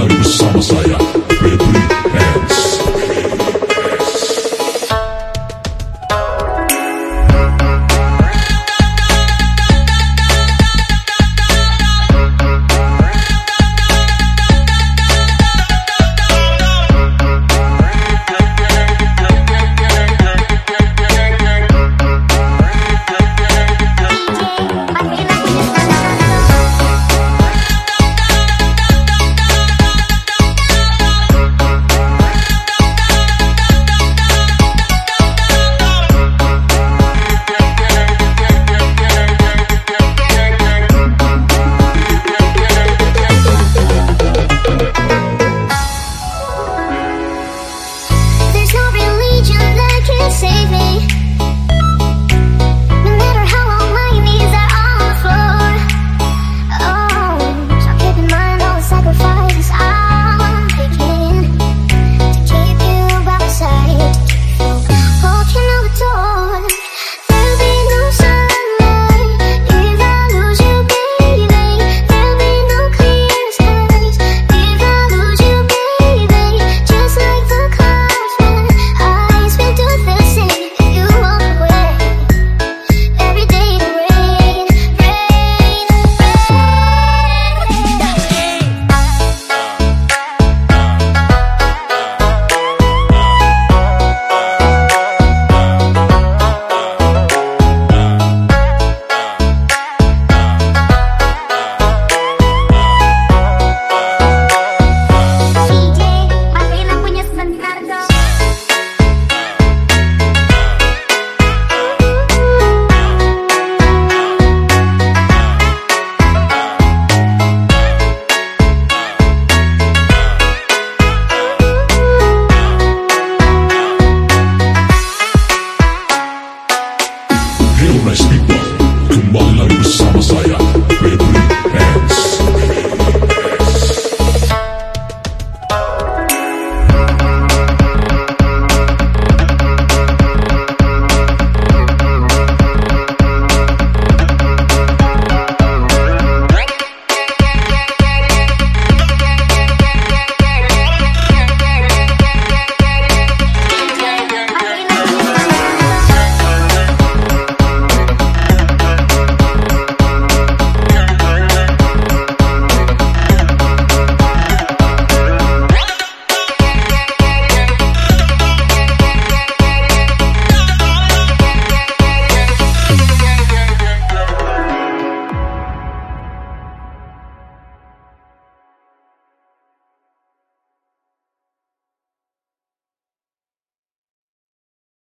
Yıllarımız sama saya Ve